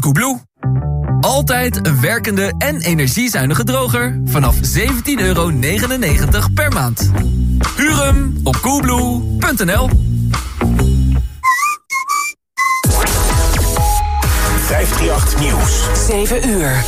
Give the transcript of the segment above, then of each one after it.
bij Koebloe. Altijd een werkende en energiezuinige droger vanaf 17,99 euro per maand. Huur hem op koebloe.nl 538 Nieuws. 7 uur.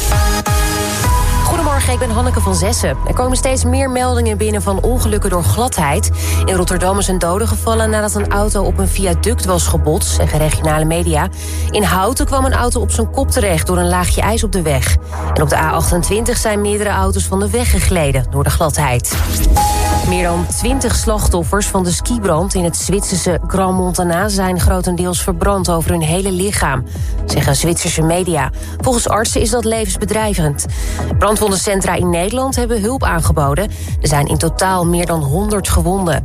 Goedemorgen, ik ben Hanneke van Zessen. Er komen steeds meer meldingen binnen van ongelukken door gladheid. In Rotterdam is een dode gevallen nadat een auto op een viaduct was gebotst, zeggen regionale media. In Houten kwam een auto op zijn kop terecht door een laagje ijs op de weg. En op de A28 zijn meerdere auto's van de weg gegleden door de gladheid. Meer dan 20 slachtoffers van de skibrand in het Zwitserse Grand Montana zijn grotendeels verbrand over hun hele lichaam, zeggen Zwitserse media. Volgens artsen is dat levensbedreigend. Brandwondencentra in Nederland hebben hulp aangeboden. Er zijn in totaal meer dan 100 gewonden.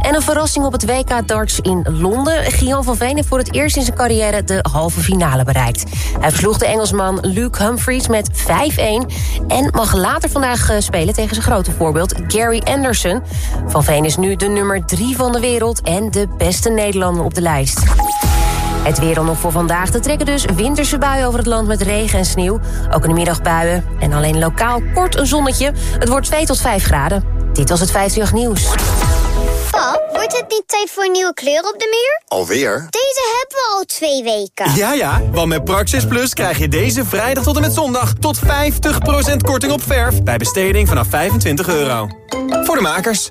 En een verrassing op het WK darts in Londen. Gian van Veen heeft voor het eerst in zijn carrière de halve finale bereikt. Hij versloeg de Engelsman Luke Humphries met 5-1 en mag later vandaag eh, spelen tegen zijn grote voorbeeld Gary Anderson. Van Veen is nu de nummer 3 van de wereld en de beste Nederlander op de lijst. Het weer dan nog voor vandaag. Er trekken dus winterse buien over het land met regen en sneeuw. Ook in de middag buien. En alleen lokaal kort een zonnetje. Het wordt 2 tot 5 graden. Dit was het 50 nieuws. Pap, wordt het niet tijd voor een nieuwe kleur op de muur? Alweer? Deze hebben we al twee weken. Ja, ja, want met Praxis Plus krijg je deze vrijdag tot en met zondag... tot 50% korting op verf bij besteding vanaf 25 euro. Voor de makers.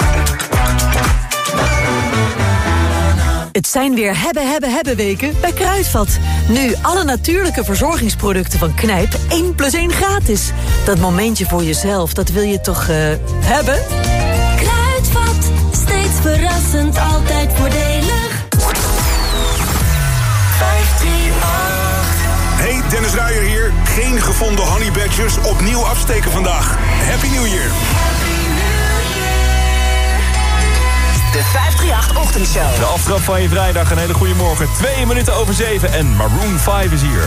Het zijn weer hebben, hebben, hebben weken bij Kruidvat. Nu alle natuurlijke verzorgingsproducten van Knijp 1 plus 1 gratis. Dat momentje voor jezelf, dat wil je toch uh, hebben? Kruidvat, steeds verrassend, altijd voordelig. 538. Hey, Dennis Ruijer hier. Geen gevonden honey badgers. Opnieuw afsteken vandaag. Happy New Year. De 538-ochtendshow. De aftrap van je vrijdag, een hele goede morgen. Twee minuten over zeven en Maroon 5 is hier.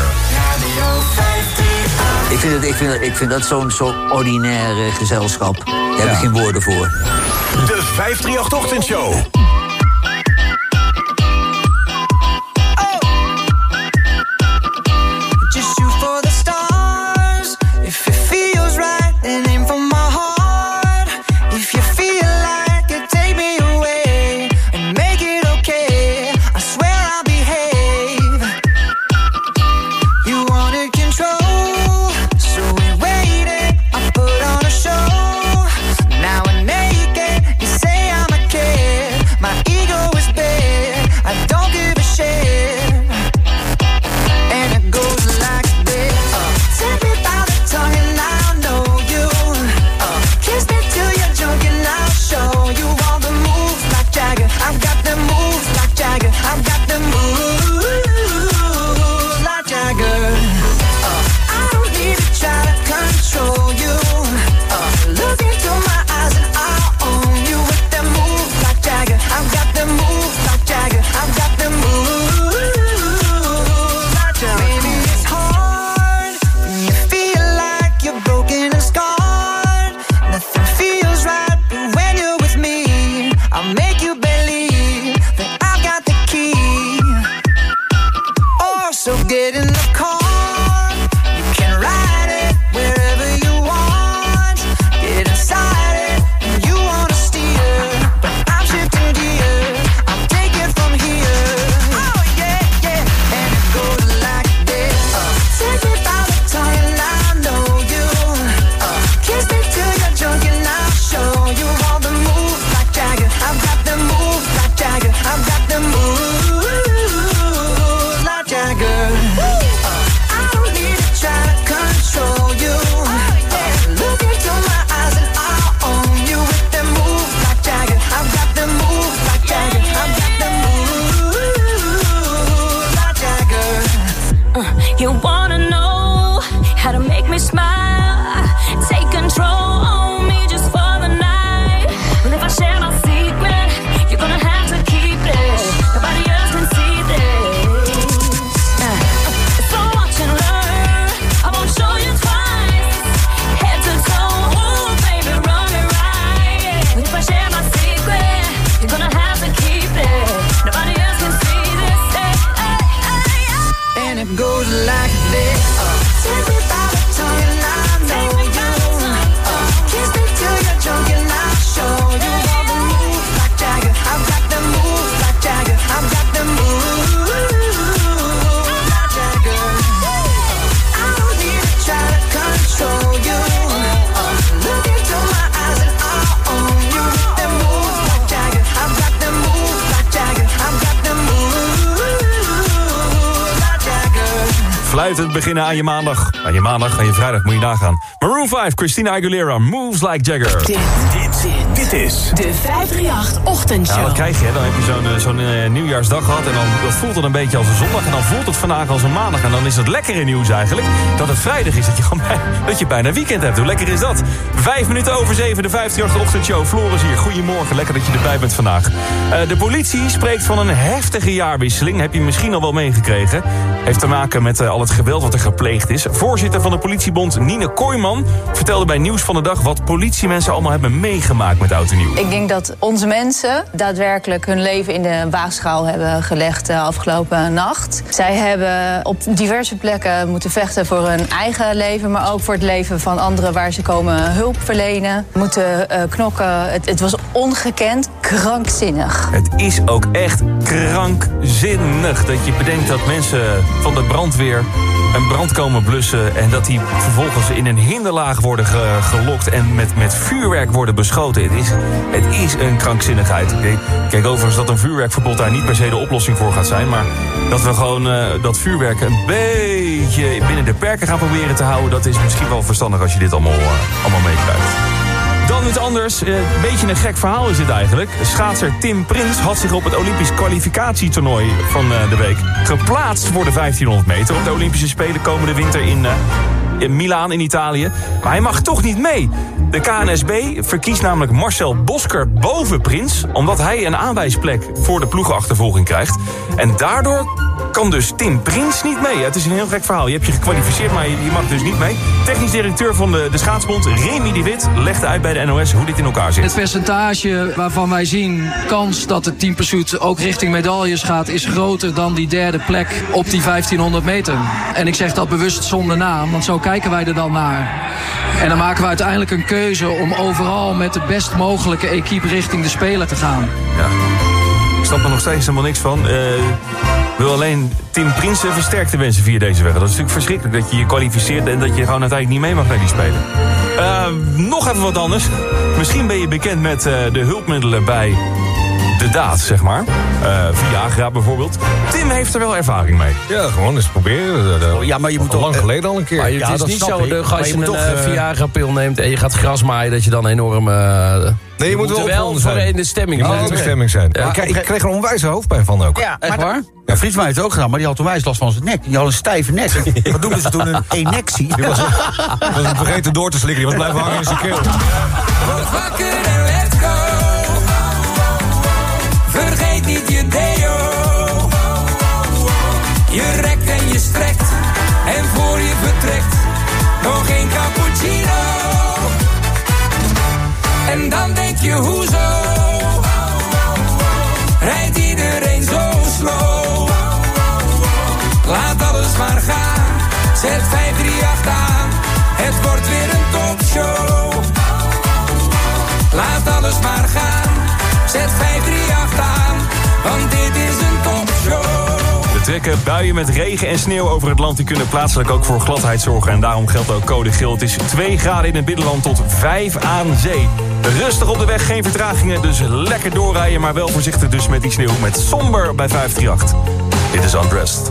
Ik vind, het, ik vind, het, ik vind dat zo'n zo ordinaire gezelschap. Daar heb ik geen woorden voor. De 538-ochtendshow. Just Sluitend beginnen aan je maandag. Aan je maandag, aan je vrijdag moet je nagaan. Maroon 5, Christina Aguilera, Moves Like Jagger. Dit is de 538 Ochtendshow. Ja, wat krijg je? hè? Dan heb je zo'n eh, zo'n eh, nieuwjaarsdag gehad... en dan dat voelt het een beetje als een zondag... en dan voelt het vandaag als een maandag. En dan is het lekkere nieuws eigenlijk... dat het vrijdag is, dat je, gewoon bij- dat je bijna weekend hebt. Hoe lekker is dat? Vijf minuten over zeven, de 538 Ochtendshow. Floris hier, goedemorgen. Lekker dat je erbij bent vandaag. Eh, de politie spreekt van een heftige jaarwisseling. Heb je misschien al wel meegekregen. Heeft te maken met al het geweld wat er gepleegd is. Voorzitter van de politiebond, Nine Kooijman... vertelde bij Nieuws van de Dag... wat politiemensen allemaal hebben meegemaakt met Oud en Nieuw. Ik denk dat onze mensen daadwerkelijk hun leven in de waagschaal hebben gelegd de afgelopen nacht. Zij hebben op diverse plekken moeten vechten voor hun eigen leven, maar ook voor het leven van anderen waar ze komen hulp verlenen. Moeten eh, knokken. Het, het was ongekend krankzinnig. Het is ook echt krankzinnig dat je bedenkt dat mensen van de brandweer een brand komen blussen... en dat die vervolgens in een hinderlaag worden ge- gelokt en met, met vuurwerk worden beschoten. Het is, het is een krankzinnigheid. Kijk, Kijk, overigens dat een vuurwerkverbod daar niet per se de oplossing voor gaat zijn... maar dat we gewoon eh, dat vuurwerk een beetje binnen de perken gaan proberen te houden... dat is misschien wel verstandig als je dit allemaal, eh, allemaal meekrijgt. Iets anders. Eh, Een beetje een gek verhaal is dit eigenlijk. Schaatser Tim Prins had zich op het Olympisch kwalificatietoernooi van eh, de week geplaatst voor de 1500 meter op de Olympische Spelen komende winter in, eh, in Milaan in Italië. Maar hij mag toch niet mee. De KNSB verkiest namelijk Marcel Bosker boven Prins... omdat hij een aanwijsplek voor de ploegenachtervolging krijgt. En daardoor kan dus Tim Prins niet mee. Het is een heel gek verhaal. Je hebt je gekwalificeerd, maar je, je mag dus niet mee. Technisch directeur van de, de schaatsbond, Remy de Wit... legde uit bij de NOS hoe dit in elkaar zit. Het percentage waarvan wij zien kans dat het team Pursuit ook richting medailles gaat... is groter dan die derde plek op die 1500 meter. En ik zeg dat bewust zonder naam, want zo kijken wij er dan naar. En dan maken we uiteindelijk een keuze om overal met de best mogelijke equipe richting de Spelen te gaan. Ja. Ik snap er nog steeds helemaal niks van. Eh, wil alleen Tim Prinsen versterkte wensen via deze weg. Dat is natuurlijk verschrikkelijk dat je je kwalificeert... en dat je gewoon uiteindelijk niet mee mag naar die Spelen. Eh, nog even wat anders. Misschien ben je bekend met eh, de hulpmiddelen bij de daad, zeg maar. Eh Viagra bijvoorbeeld. Tim heeft er wel ervaring mee. Ja, gewoon eens proberen. Ja, maar je moet al toch- lang geleden al een keer. Maar Ja, het is dat niet zo, Maar als je moet een toch, Viagra-pil neemt en je gaat gras maaien... dat je dan enorm... Nee, je moet wel voor in de stemming Je moet zijn. in de stemming zijn. Ja. Ik, kreeg- ik kreeg er onwijze hoofdpijn van ook. Ja, echt waar? Ja, Frits mij heeft het ook gedaan, maar die had onwijs last van zijn nek. Die had een stijve nek. Wat doen ze toen? Een enectie. Die was, was hem vergeten door te slikken. Die was blijven hangen in zijn keel. Word wakker en let's go. Vergeet niet je deo. Je rekt en je strekt. En voor je vertrekt. Nog geen cappuccino. En dan denk je hoezo. Rijdt iedereen zo slow. Laat alles maar gaan. Zet 538 aan. Het wordt weer een topshow. Laat alles maar gaan. Zet 538 aan. Want dit is een topshow. Er trekken buien met regen en sneeuw over het land. Die kunnen plaatselijk ook voor gladheid zorgen. En daarom geldt ook code geel. Het is 2 graden in het binnenland tot 5 aan zee. Rustig op de weg, geen vertragingen. Dus lekker doorrijden. Maar wel voorzichtig dus met die sneeuw. Met somber bij 538. Dit is Undressed.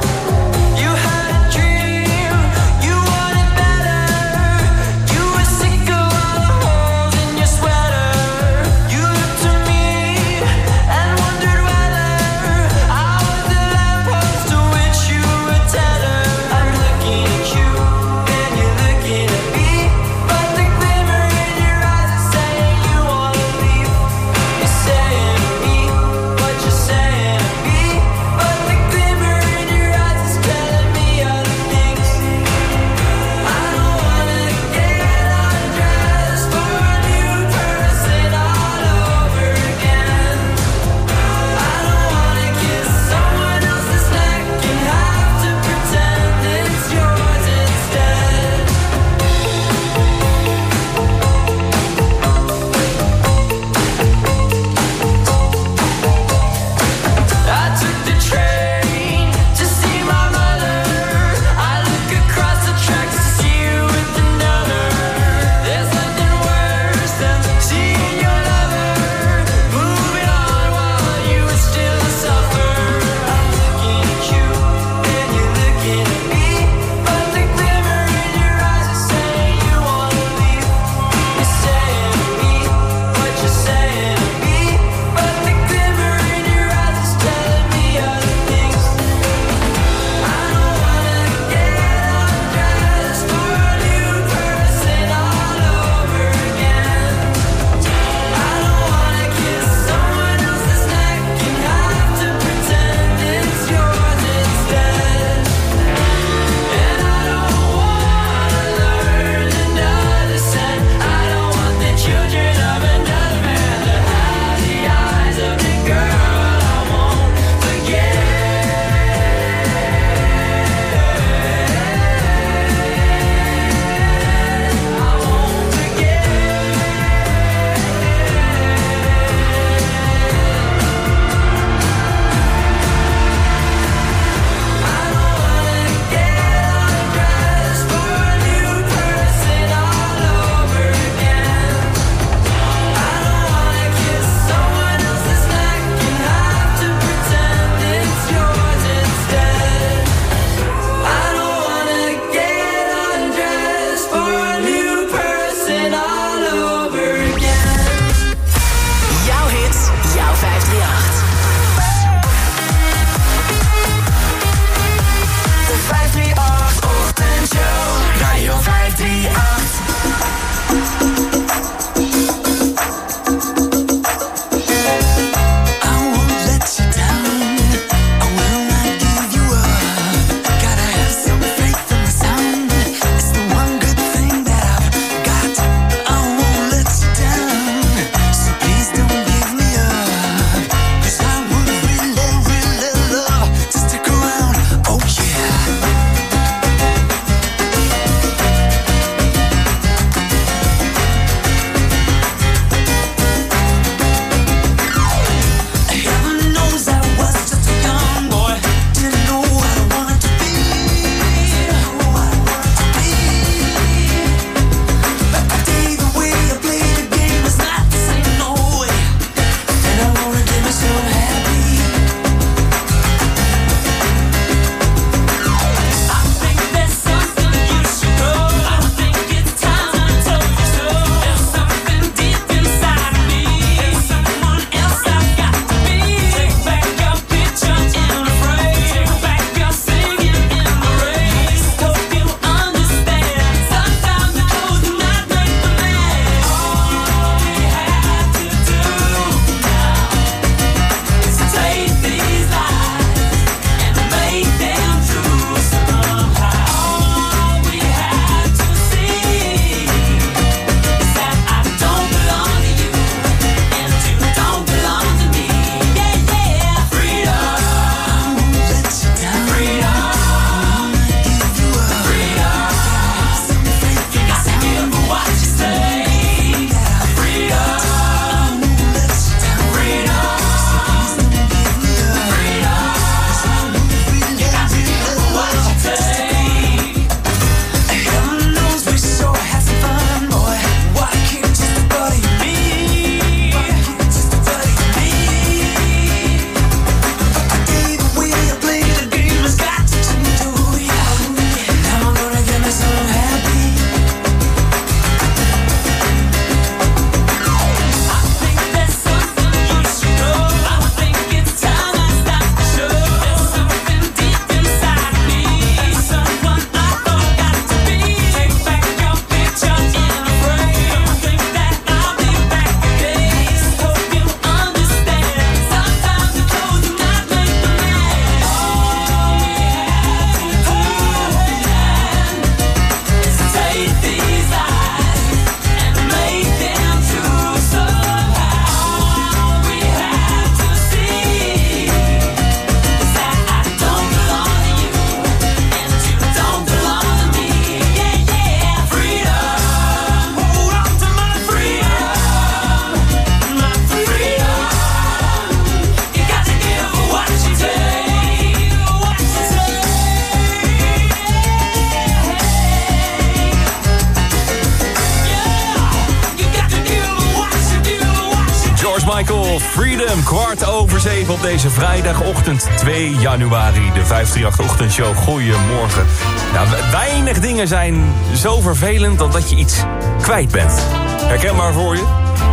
Vrijdagochtend 2 januari. De 538-ochtendshow, goedemorgen. Nou, weinig dingen zijn zo vervelend dan dat je iets kwijt bent. Herkenbaar voor je?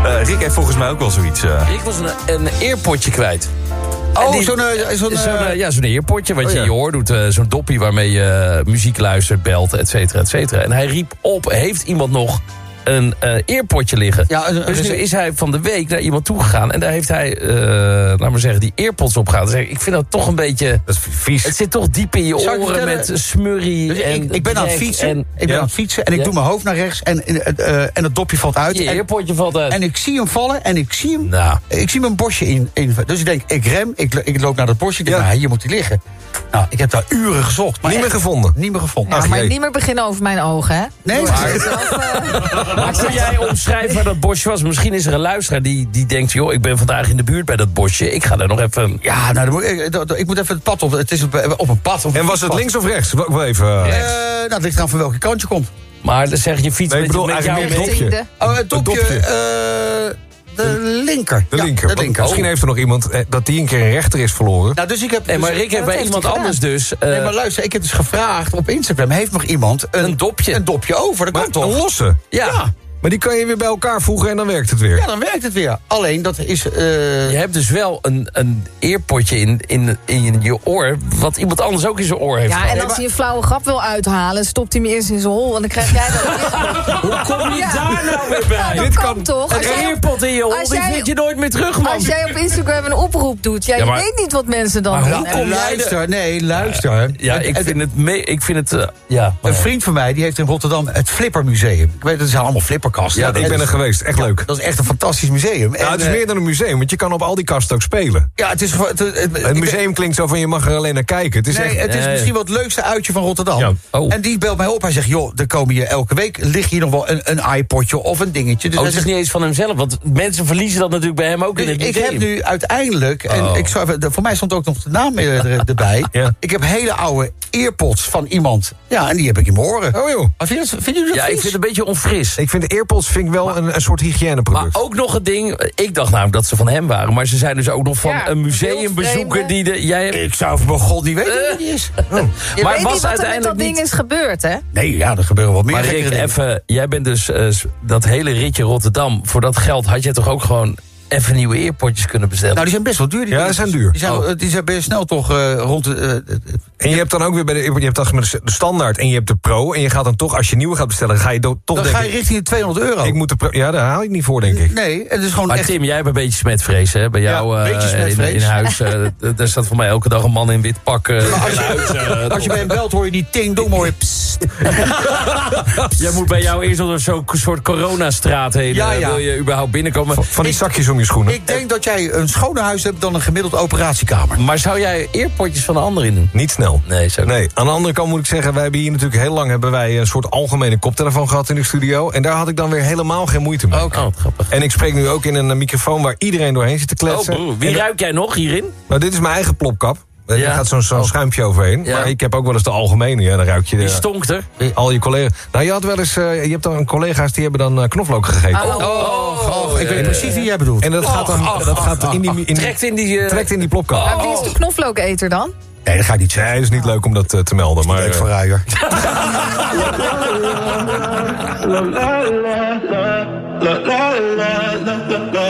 Uh, Rick heeft volgens mij ook wel zoiets. Uh... Rick was een, een eerpotje kwijt. Oh, zo'n... Zo'n zo ja, zo'n eerpotje wat oh, je in je oor doet. zo'n doppie waarmee je muziek luistert, belt, et cetera, et cetera. En hij riep op, heeft iemand nog een uh, eerpotje liggen. Ja, dus nu is hij van de week naar iemand toegegaan... en daar heeft hij, uh, laat maar zeggen, die earpods opgehaald. Dus ik vind dat toch een beetje... Dat is vies. Het zit toch diep in je oren met smurrie dus en ik, ik ben aan het fietsen, en, ik ben ja. aan het fietsen en ik ja. doe mijn hoofd naar rechts... en, uh, en het dopje valt uit. Je en, eerpotje valt uit. En ik zie hem vallen en ik zie hem... Nou. Ik zie mijn bosje in, in... Dus ik denk, ik rem, ik, ik loop naar dat bosje. Ik denk, nou, hier moet hij liggen. Nou, ik heb daar uren gezocht. Maar niet meer gevonden? Niet meer gevonden. Ja, maar niet meer beginnen over mijn ogen, hè? Nee. Maar kun jij omschrijven waar dat bosje was? Misschien is er een luisteraar die, die denkt... joh, ik ben vandaag in de buurt bij dat bosje. Ik ga daar nog even... Ja, nou, ik, ik moet even het pad op. Het is op een pad. en was het links of rechts? Wel even... Uh, nou, het ligt aan van welke kant je komt. Maar dan zeg je fiets nee, ik bedoel, met, met jou mee. Dopje. Oh, het dopje. dopje. Uh, de linker. De linker. Ja, de linker. Misschien heeft er nog iemand eh, dat die een keer een rechter is verloren. Nou, dus ik heb, nee, maar dus, Rick heeft bij iemand anders dus... Uh, nee, maar luister, ik heb dus gevraagd op Instagram... heeft nog iemand een, een dopje, een dopje over? Dat maar kan toch? Een losse? Ja. ja. Maar die kan je weer bij elkaar voegen en dan werkt het weer. Ja, dan werkt het weer. Alleen, dat is... eh, Je hebt dus wel een, een earpotje in, in, in je oor... wat iemand anders ook in zijn oor heeft Ja, gehad. en als hij een flauwe grap wil uithalen, stopt hij hem eerst in zijn hol. En dan krijg jij dat. Hoe kom je Ja. daar nou weer bij? Dat Dit kan kan- toch? Een jij- earpod in je hol, als die jij- vind je nooit meer terug, man. Als jij op Instagram een oproep doet, ja, Ja, je maar- weet niet wat mensen dan Maar doen. hoe kom jij luister, nee, luister. Ja, ik vind het... Me, ik vind het eh, ja, Een vriend van mij die heeft in Rotterdam het Flippermuseum. Ik weet, dat zijn allemaal Ja, En ik ben er geweest. Echt ja, leuk. Dat is echt een fantastisch museum. Ja, het is eh, meer dan een museum, want je kan op al die kasten ook spelen. Ja, het is... Het, het, het- Het ik- museum klinkt zo van je mag er alleen naar kijken. Het is nee, echt... het is Nee. misschien wel het leukste uitje van Rotterdam. Ja. Oh. En die belt mij op. Hij zegt, joh, er komen hier elke week... ligt hier nog wel een, een iPodje of een dingetje. Dus Oh, het is niet eens van hemzelf, want mensen verliezen dat natuurlijk bij hem ook in het ik museum. heb nu uiteindelijk, en Oh. ik zou voor mij stond ook nog de naam er- er- erbij. Ja. Ik heb hele oude earpods van iemand. Ja, en die heb ik in mijn oren. Oh joh. Maar vind je dat, vinden jullie dat Ja, ik vind het een beetje onfris. Ik vind de AirPods vind ik wel een, een soort Maar hygiëneproduct. ook nog het ding, ik dacht namelijk dat ze van hem waren... maar ze zijn dus ook nog van Ja, een museumbezoeker die de... Jij hebt, Ik zou van mijn god niet weten wie die is. Je maar weet was niet wat er met uiteindelijk dat ding niet- is gebeurd, hè? Nee, ja, er gebeuren wel meer Maar Rick, even, jij bent dus eh, dat hele ritje Rotterdam. Voor dat geld had je toch ook gewoon even nieuwe earpotjes kunnen bestellen? Nou, die zijn best wel duur. Die Ja, die zijn duur. Die zijn, Oh. eh, die zijn best snel toch eh, rond de... eh, eh, En je hebt dan ook weer bij de, je hebt dan de standaard en je hebt de pro. En je gaat dan toch, als je nieuwe gaat bestellen, ga je toch dan denken... ga je richting de 200 euro. ik moet de pro, ja, daar haal ik niet voor, denk ik. Nee, het is gewoon Maar echt... Tim, jij hebt een beetje smetvrees, hè? Bij jou een eh, beetje in, huis. daar staat voor mij elke dag een man in wit pak als je- huis. eh, Als je bij hem belt, hoor je die ting dong, hoor je psst. Jij moet bij jou eerst door zo'n soort coronastraat heen. Ja, ja. Wil je überhaupt binnenkomen? Van, van die Ik- zakjes om je schoenen. Ik denk dat jij een schoner huis hebt dan een gemiddeld operatiekamer. Maar zou jij earpotjes van de ander in doen? Niet snel. Nee, zo Nee, aan de andere kant moet ik zeggen, wij hebben hier natuurlijk heel lang hebben wij een soort algemene koptelefoon gehad in de studio. En daar had ik dan weer helemaal geen moeite mee. Oh, grappig. En ik spreek nu ook in een microfoon waar iedereen doorheen zit te Oh, kletsen. broer, wie ruik jij nog hierin? Nou, dit is mijn eigen plopkap. Er Ja. gaat zo'n zo'n Oh. schuimpje overheen. Ja. Maar ik heb ook wel eens de algemene. Ja, dan ruik je de, Die stonkt er. al je collega's. Nou, je had wel eens, eh, je hebt dan collega's die hebben dan eh, knoflook gegeten. Oh, Och, ik ja, weet ja, precies wie jij bedoelt. En dat gaat dan Och, dat gaat in die, in, Trekt in die... eh, trekt in die plopkap. Maar wie is de knoflooketer dan? Nee, dat ga ik niet zeggen. Nee, dat is niet leuk om dat te melden. Maar, Leuk voor Ruijer.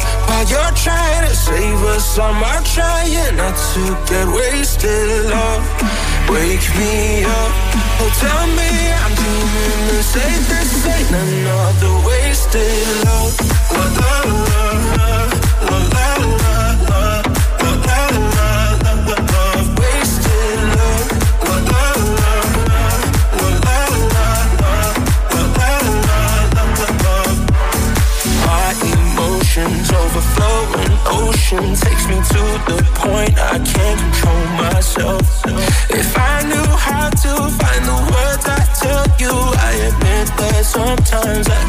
While you're trying to save us, I'm trying not to get wasted. Love, wake me up. Oh, tell me I'm doing the safest. Ain't another wasted love. La la la la la the point I can't control myself. If I knew how to find the words I tell you, I admit that sometimes I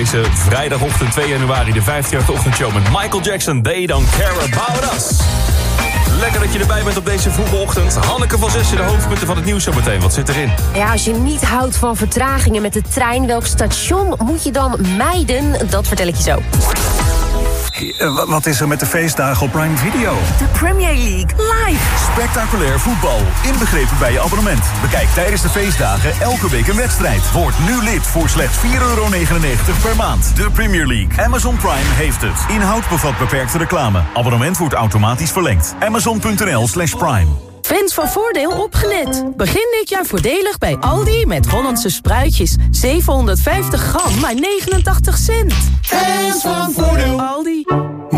deze vrijdagochtend 2 januari. De 15 ochtendshow met Michael Jackson. They don't care about us. Lekker dat je erbij bent op deze vroege ochtend. Hanneke van Zessen, de hoofdpunten van het nieuws zo meteen. Wat zit erin? Ja, als je niet houdt van vertragingen met de trein... welk station moet je dan mijden? Dat vertel ik je zo. Eh, Wat is er met de feestdagen op Prime Video? De Premier League live. Spectaculair voetbal, inbegrepen bij je abonnement. Bekijk tijdens de feestdagen elke week een wedstrijd. Word nu lid voor slechts 4,99 per maand. De Premier League. Amazon Prime heeft het. Inhoud bevat beperkte reclame. Abonnement wordt automatisch verlengd. Amazon.nl slash prime. Fans van Voordeel opgelet. Begin dit jaar voordelig bij Aldi met Hollandse spruitjes. 750 gram, maar 89 cent. Fans van Voordeel.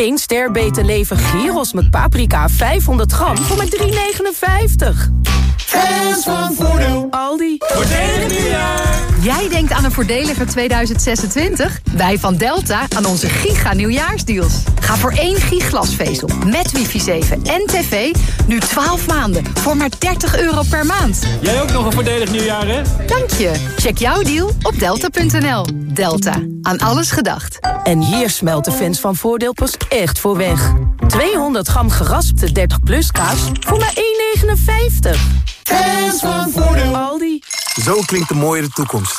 1 ster beter leven gyros met paprika 500 gram voor maar 3,59. Fans van Voordeel. Aldi. Voordelig nieuwjaar. Jij denkt aan een voordeliger 2026? Wij van Delta aan onze giga nieuwjaarsdeals. Ga voor één giglasvezel met wifi 7 en tv nu 12 maanden voor maar 30 euro per maand. Jij ook nog een voordelig nieuwjaar, hè? Dank je. Check jouw deal op delta.nl. Delta. Aan alles gedacht. En hier smelt de fans van Voordeel pas echt voor weg. 200 gram geraspte 30 plus kaas voor maar 1,59. Fans van Voordeel. Aldi. Zo klinkt de mooiere toekomst.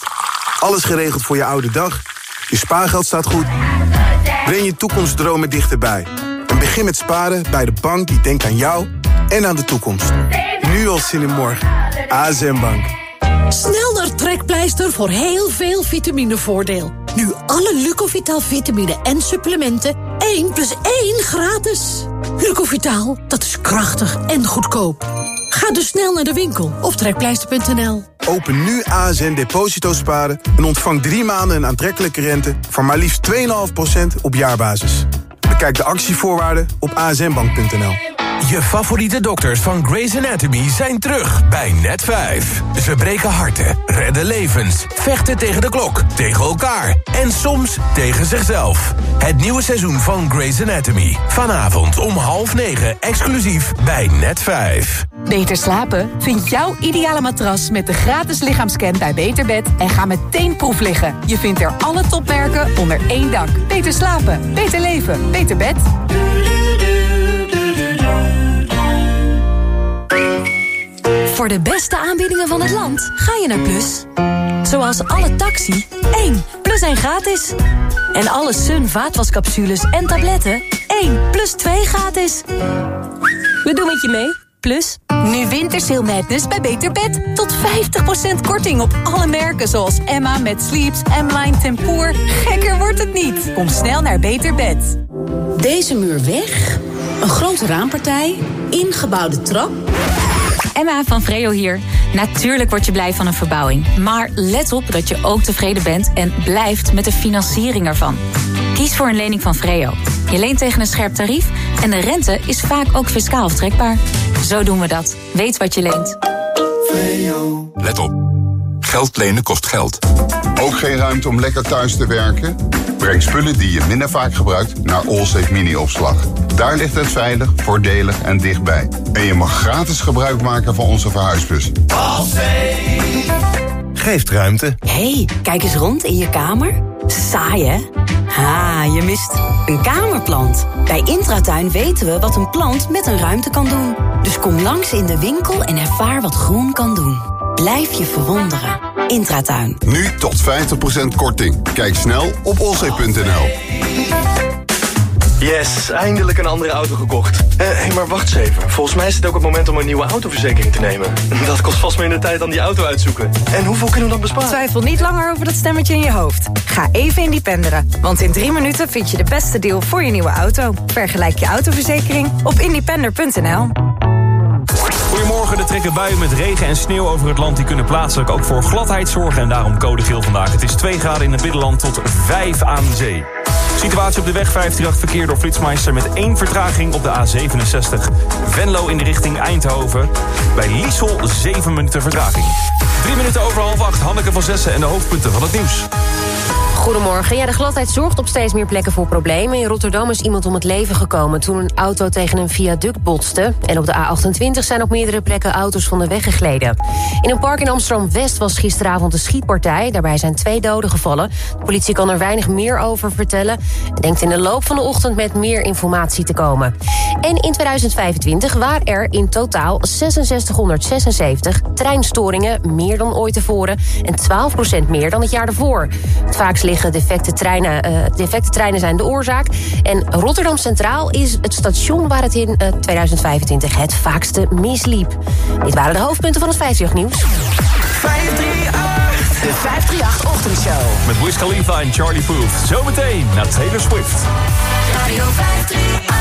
Alles geregeld voor je oude dag. Je spaargeld staat goed. Breng je toekomstdromen dichterbij. En begin met sparen bij de bank die denkt aan jou en aan de toekomst. Nu al zin in morgen. ASM Bank. Snel naar Trekpleister voor heel veel vitaminevoordeel. Nu alle Lucovital vitamine en supplementen 1 plus 1 gratis. Lucovital, dat is krachtig en goedkoop. Ga dus snel naar de winkel of trekpleister.nl. Open nu ASN Deposito Sparen en ontvang drie maanden een aantrekkelijke rente... van maar liefst 2,5% op jaarbasis. Bekijk de actievoorwaarden op asnbank.nl. Je favoriete dokters van Grey's Anatomy zijn terug bij Net5. Ze breken harten, redden levens, vechten tegen de klok, tegen elkaar en soms tegen zichzelf. Het nieuwe seizoen van Grey's Anatomy. Vanavond om half negen exclusief bij Net5. Beter slapen? Vind jouw ideale matras met de gratis lichaamscan bij Beterbed en ga meteen proef liggen. Je vindt er alle topmerken onder één dak. Beter slapen, beter leven, beter bed. Voor de beste aanbiedingen van het land ga je naar Plus. Zoals alle taxi, 1 plus 1 gratis. En alle Sun vaatwascapsules en tabletten, 1 plus 2 gratis. We doen het je mee, Plus. Nu Wintersale Madness bij Beter Bed. Tot 50% korting op alle merken zoals Emma met Sleeps, M-Line Tempoor. Gekker wordt het niet. Kom snel naar Beter Bed. Deze muur weg, een grote raampartij, ingebouwde trap... Emma van Vreo hier. Natuurlijk word je blij van een verbouwing. Maar let op dat je ook tevreden bent en blijft met de financiering ervan. Kies voor een lening van Vreo. Je leent tegen een scherp tarief en de rente is vaak ook fiscaal aftrekbaar. Zo doen we dat. Weet wat je leent. Let op. Geld lenen kost geld. Ook geen ruimte om lekker thuis te werken? Breng spullen die je minder vaak gebruikt naar Allsafe Mini-opslag. Daar ligt het veilig, voordelig en dichtbij. En je mag gratis gebruik maken van onze verhuisbus. Geeft ruimte. hey, kijk eens rond in je kamer. Saai, hè? Ha, je mist een kamerplant. Bij Intratuin weten we wat een plant met een ruimte kan doen. Dus kom langs in de winkel en ervaar wat groen kan doen. Blijf je verwonderen. Intratuin. Nu tot 50% korting. Kijk snel op olzee.nl. Yes, eindelijk een andere auto gekocht. Hé, hey, maar wacht eens even. Volgens mij is het ook het moment om een nieuwe autoverzekering te nemen. Dat kost vast minder tijd dan die auto uitzoeken. En hoeveel kunnen we dan besparen? Twijfel niet langer over dat stemmetje in je hoofd. Ga even independeren, want in drie minuten vind je de beste deal voor je nieuwe auto. Vergelijk je autoverzekering op independer.nl. Goedemorgen, de trekken buien met regen en sneeuw over het land... die kunnen plaatselijk ook voor gladheid zorgen en daarom code geel vandaag. Het is 2 graden in het binnenland tot 5 aan zee. Situatie op de weg 538 verkeer door Flitsmeister... met één vertraging op de A67. Venlo in de richting Eindhoven. Bij Liesel 7 minuten vertraging. Drie minuten over half acht. Hanneke van Zessen en de hoofdpunten van het nieuws. Goedemorgen. Ja, de gladheid zorgt op steeds meer plekken voor problemen. In Rotterdam is iemand om het leven gekomen toen een auto tegen een viaduct botste. En op de A28 zijn op meerdere plekken auto's van de weg gegleden. In een park in Amsterdam-West was gisteravond een schietpartij. Daarbij zijn twee doden gevallen. De politie kan er weinig meer over vertellen. En denkt in de loop van de ochtend met meer informatie te komen. En in 2025 waren er in totaal 6676 treinstoringen, meer dan ooit tevoren. En 12% meer dan het jaar ervoor. Het vaakst liggen defecte treinen, uh, defecte treinen zijn de oorzaak. En Rotterdam Centraal is het station waar het in uh, 2025 het vaakste misliep. Dit waren de hoofdpunten van het 50 nieuws. 538, de 538-ochtendshow. Met Wiz Khalifa en Charlie Puth. Zometeen naar Taylor Swift. Radio 538.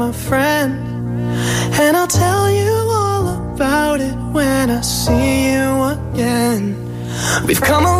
My friend. And I'll tell you all about it when I see you again. We've come a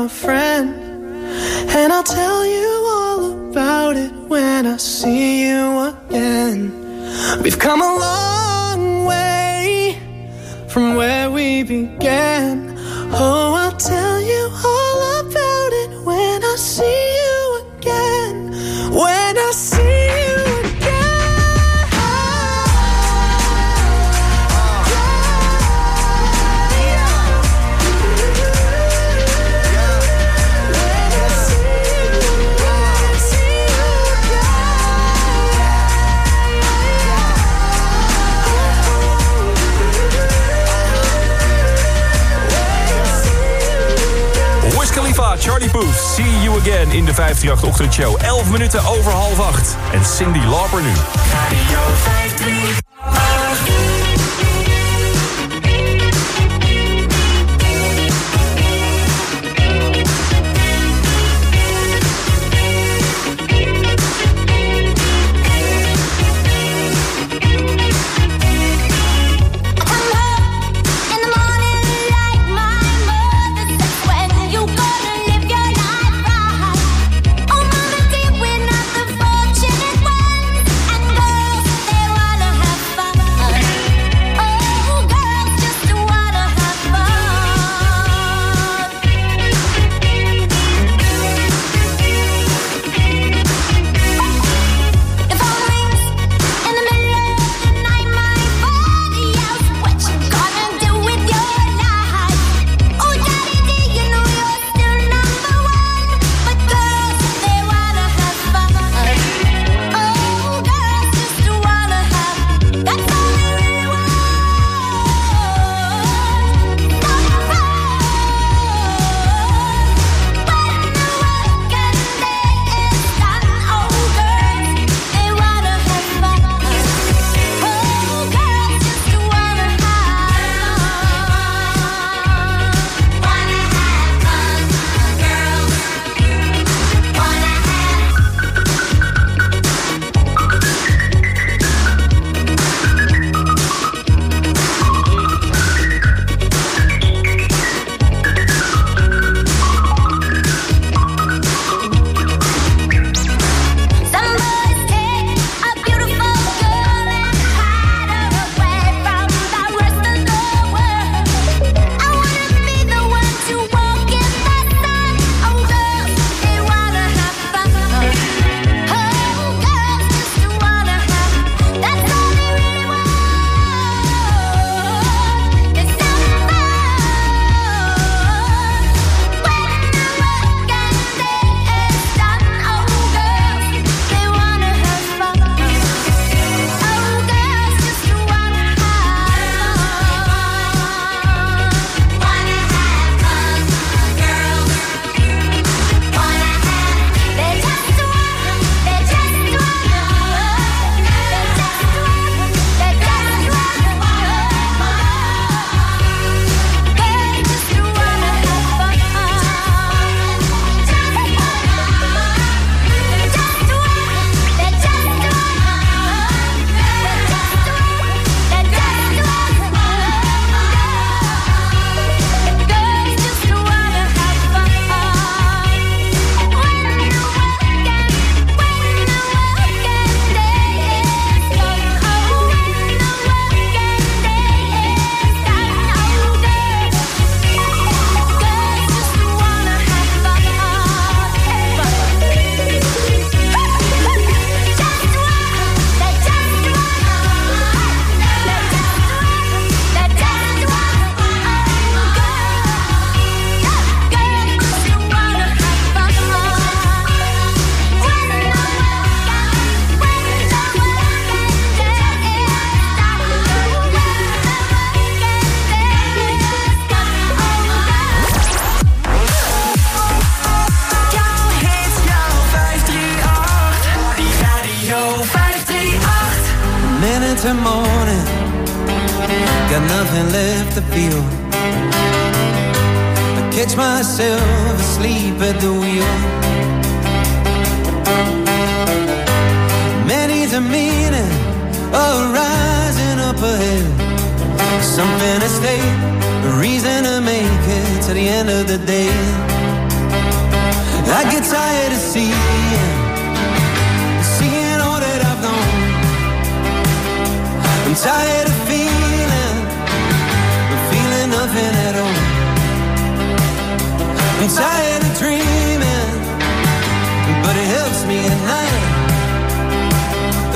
My friend. in de 538 Ochtendshow. 11 minuten over half 8. En Cindy Lauper nu. Radio 538.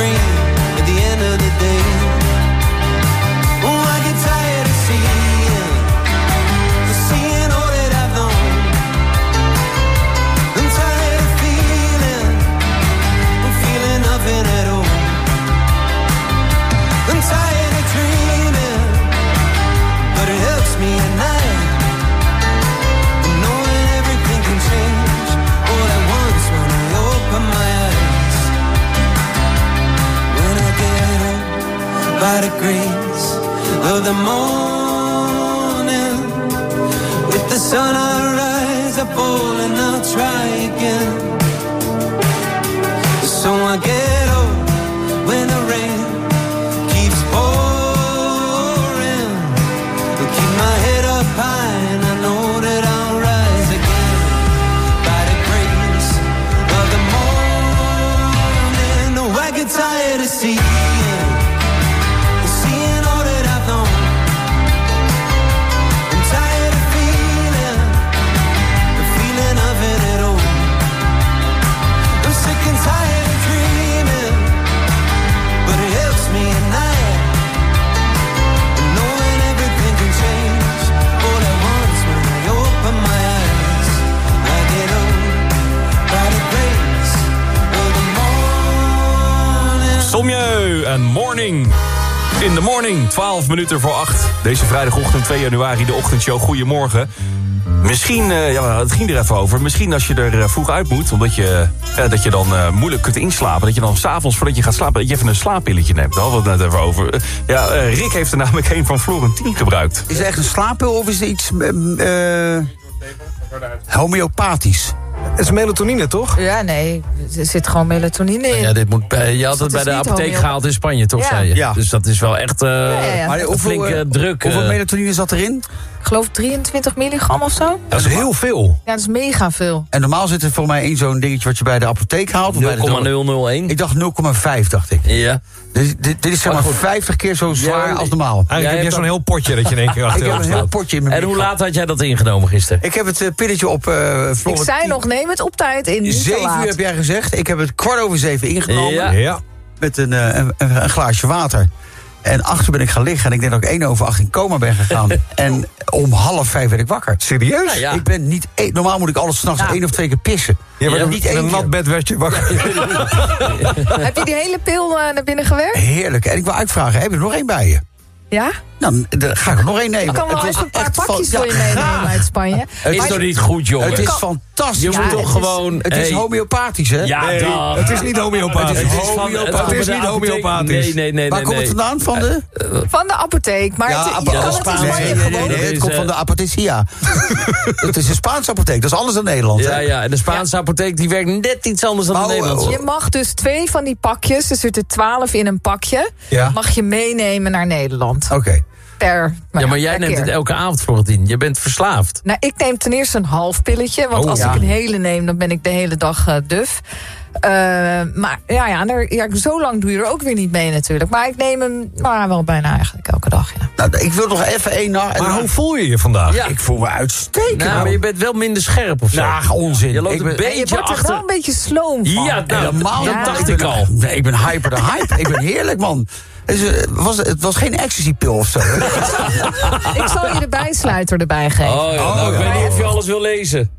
Is by the grace of the morning, with the sun I rise, I fall and I'll try again. Morning. In the morning, 12 minuten voor 8. Deze vrijdagochtend 2 januari, de ochtendshow. Goedemorgen. Misschien, eh, ja, het ging er even over. Misschien als je er eh, vroeg uit moet, omdat je, eh, dat je dan eh, moeilijk kunt inslapen. Dat je dan s'avonds voordat je gaat slapen, dat je even een slaappilletje neemt. Daar hadden we het net even over. Ja, Rick heeft er namelijk een van Florentien gebruikt. Is het echt een slaappil of is het iets eh, homeopathisch? Het is melatonine, toch? Ja, nee, er zit gewoon melatonine in. Ja, dit moet bij, je had Dus het dat bij de apotheek gehaald in Spanje, toch, Ja. zei je? Ja. Dus dat is wel echt eh ja, ja. Maar een hoeveel, flinke eh, druk. Hoeveel eh. melatonine zat erin? Ik geloof 23 milligram of zo. Dat is heel veel. Ja, dat is mega veel. En normaal zit er voor mij in zo'n dingetje wat je bij de apotheek haalt. of bij de- 0,001. Ik dacht 0,5 dacht ik. Ja. Dus dit, dit is zeg maar 50 keer zo zwaar als normaal. Eigenlijk heb je hebt zo'n heel potje dat je in één keer Ik achter heb een heel potje in mijn En hoe laat had jij dat ingenomen gisteren? Ik heb het eh, pilletje op eh Ik zei nog, neem het op tijd in. Zeven uur heb jij gezegd. Ik heb het kwart over zeven ingenomen. Ja. Ja. Met een, eh, een, een glaasje water. En achter ben ik gaan liggen. En ik denk dat ik één over acht in coma ben gegaan. en om half vijf werd ik wakker. Serieus? Ja. Ik ben niet... e- Normaal moet ik alles s'nachts Ja. één of twee keer pissen. Ja, maar niet in één een keer. nat bed werd je wakker. Heb je die hele pil eh, naar binnen gewerkt? Heerlijk. En ik wil uitvragen, heb je er nog één bij je? Ja? Dan, dan ga ik er nog één nemen. Ik kan wel Het was even een paar van- pakjes ja, voor je meenemen uit Spanje. Het Is toch niet goed, jongen? Het is fantastisch. Je moet toch het is- gewoon... Het is homeopathisch, hè? Ja, Nee, het is niet homeopathisch. Het is homeopathisch. Het van is niet homeopathisch. Nee, nee, nee. Waar nee, komt het vandaan? Van de... Van de apotheek. Maar Ja, het, je kan het in. Spanje gewoon. nee, nee, Het het is, komt eh, van de apothecia. het is een Spaanse apotheek, dat is anders dan Nederland. Ja, ja, en de Spaanse apotheek die werkt net iets anders dan de oh, Nederlandse. Je mag dus twee van die pakjes, er zitten twaalf in een pakje, mag je meenemen naar Nederland. Oké. Per, nou Ja, maar jij per neemt keer. het elke avond, Florentien. Je bent verslaafd. Nou, ik neem ten eerste een half pilletje. Want Oh, als ja. ik een hele neem, dan ben ik de hele dag eh, duf. Eh, maar ja, ja, ja, zo lang doe je er ook weer niet mee natuurlijk. Maar ik neem hem nou, wel bijna eigenlijk elke dag. Ja. Nou, ik wil nog even één na. Maar hoe voel je je vandaag? Ja. Ik voel me uitstekend. Nou, maar je bent wel minder scherp of zo. Nou, onzin. Je loopt Ik een ben- En je beetje wordt er achter. wel een beetje sloom van. Ja, nou, Helemaal dat dacht ik al. Nee, ik ben hyper de hype. ik ben heerlijk, man. Het, is, was, het was geen ecstasy-pil of zo. Ik zal je de bijsluiter erbij geven. Oh, ja, nou, ik ja. weet niet of je alles wil lezen.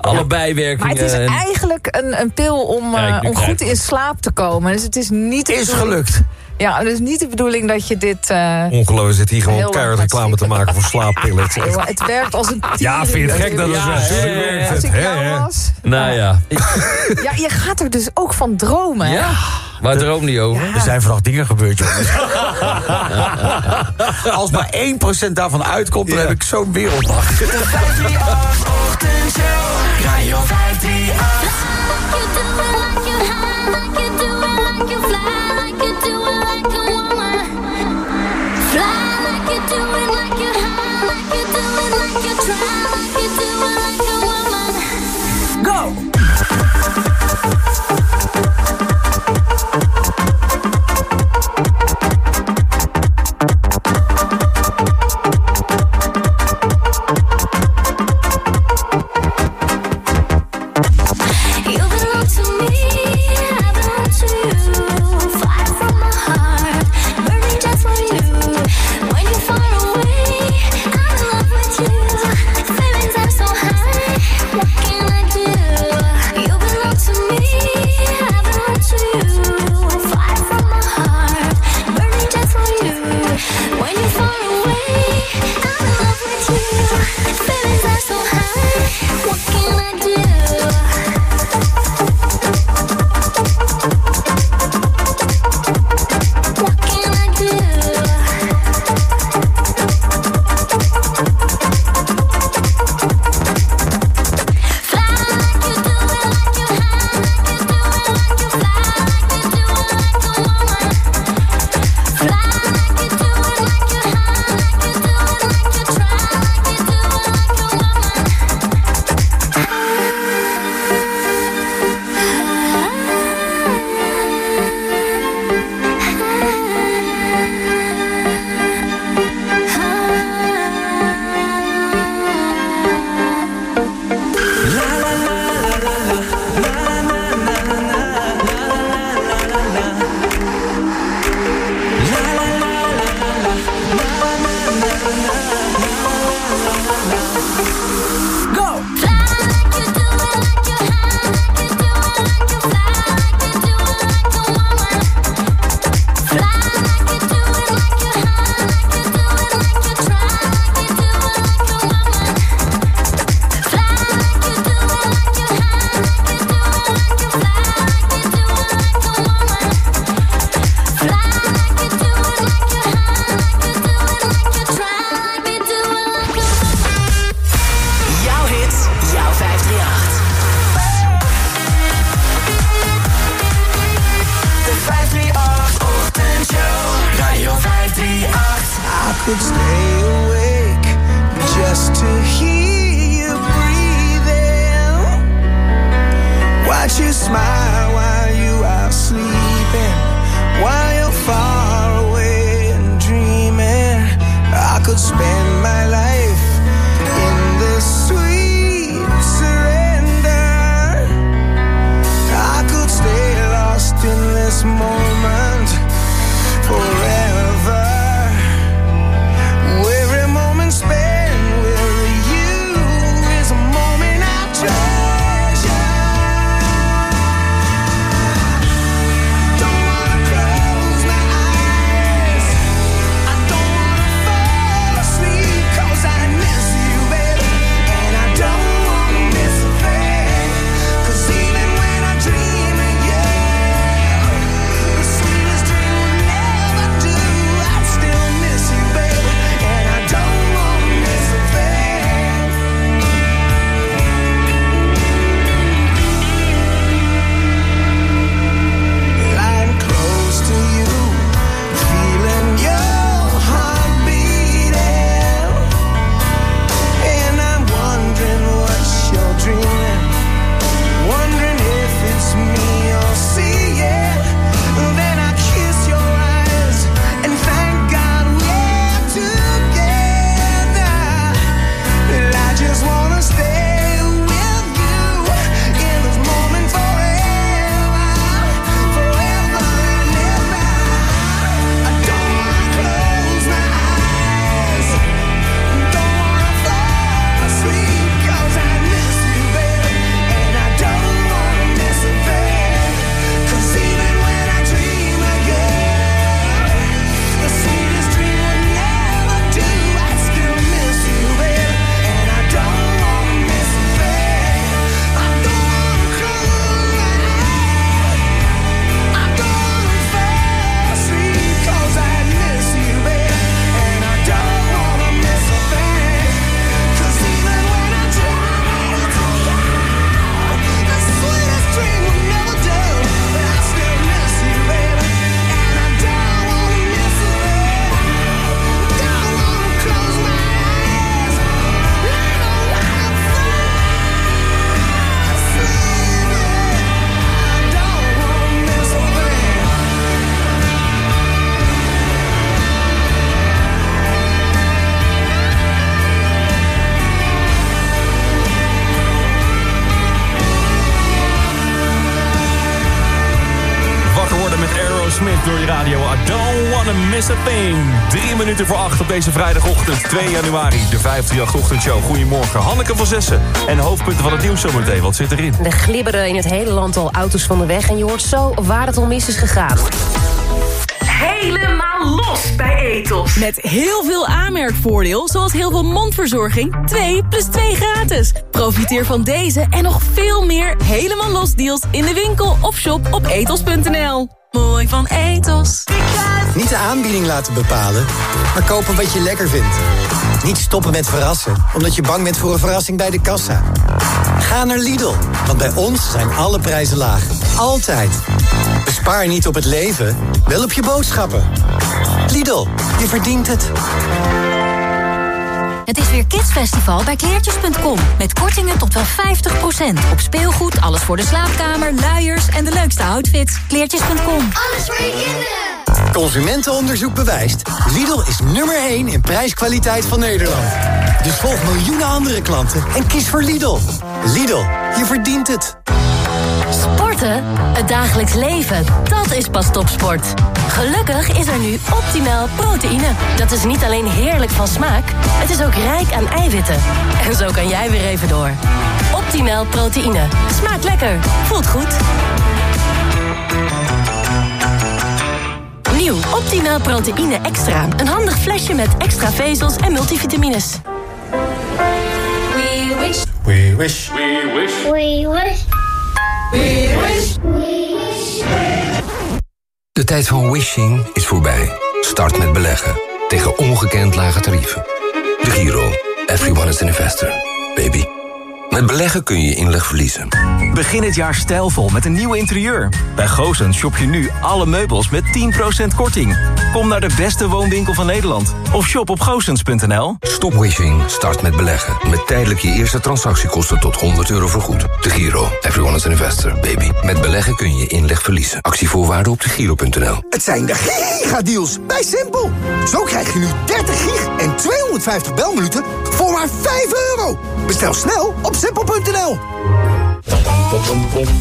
Alle bijwerkingen. Maar het is en- eigenlijk een, een pil om, Ja, eh, om goed in slaap te komen. Dus het is niet de Is gelukt. Ja, het is niet de bedoeling dat je dit... eh, Ongelooflijk zit hier gewoon keihard reclame te maken voor slaappillen. Het werkt als een Ja, vind je het gek dat het Ja, zo ja, ja, werkt? Als ik hè? was... Nou ja. Ja, je gaat er dus ook van dromen. hè? Waar droom die over? Er zijn vandaag dingen gebeurd, jongens. Als maar 1% daarvan uitkomt, dan heb ik zo'n wereldmacht. De 538 Ochtendshow. Radio 538. Could stay awake just to hear you breathing. Watch you smile op deze vrijdagochtend, 2 januari. De 538 ochtendshow. Goedemorgen. Hanneke van Zessen. En de hoofdpunten van het nieuws zometeen. Wat zit erin? Er glibberen in het hele land al auto's van de weg... en je hoort zo waar het al mis is gegaan. Helemaal los bij Ethos. Met heel veel aanmerkvoordeel, zoals heel veel mondverzorging. 2 plus 2 gratis. Profiteer van deze en nog veel meer helemaal los deals... in de winkel of shop op ethos.nl. Mooi van Ethos. Niet de aanbieding laten bepalen, maar kopen wat je lekker vindt. Niet stoppen met verrassen, omdat je bang bent voor een verrassing bij de kassa. Ga naar Lidl, want bij ons zijn alle prijzen laag. Altijd. Bespaar niet op het leven, wel op je boodschappen. Lidl, je verdient het. Het is weer Kidsfestival bij kleertjes.com. Met kortingen tot wel 50%. Op speelgoed, alles voor de slaapkamer, luiers en de leukste outfits. Kleertjes.com. Alles voor je kinderen. Consumentenonderzoek bewijst. Lidl is nummer 1 in prijskwaliteit van Nederland. Dus volg miljoenen andere klanten en kies voor Lidl. Lidl, je verdient het. Sporten? Het dagelijks leven. Dat is pas topsport. Gelukkig is er nu optimaal proteïne. Dat is niet alleen heerlijk van smaak, het is ook rijk aan eiwitten. En zo kan jij weer even door. Optimaal proteïne. Smaakt lekker. Voelt goed. Nieuw Optimaal proteïne extra. Een handig flesje met extra vezels en multivitamines. We wish. We wish. We wish. We wish. We wish. De tijd van wishing is voorbij. Start met beleggen. Tegen ongekend lage tarieven. De Giro. Everyone is an investor. Baby. Met beleggen kun je inleg verliezen. Begin het jaar stijlvol met een nieuw interieur. Bij Goosens shop je nu alle meubels met 10% korting. Kom naar de beste woonwinkel van Nederland. Of shop op goosens.nl. Stop wishing, start met beleggen. Met tijdelijk je eerste transactiekosten tot 100 euro vergoed. De Giro. Everyone is an investor. Baby. Met beleggen kun je inleg verliezen. Actievoorwaarden op de Giro.nl. Het zijn de gigadeals bij Simpel. Zo krijg je nu 30 gig en 250 belminuten voor maar 5 euro. Bestel snel op simpel.nl.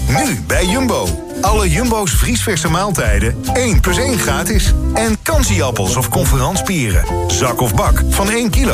Nu bij Jumbo. Alle Jumbo's vriesverse maaltijden 1 plus 1 gratis. En kansieappels of conferanspieren. Zak of bak van 1 kilo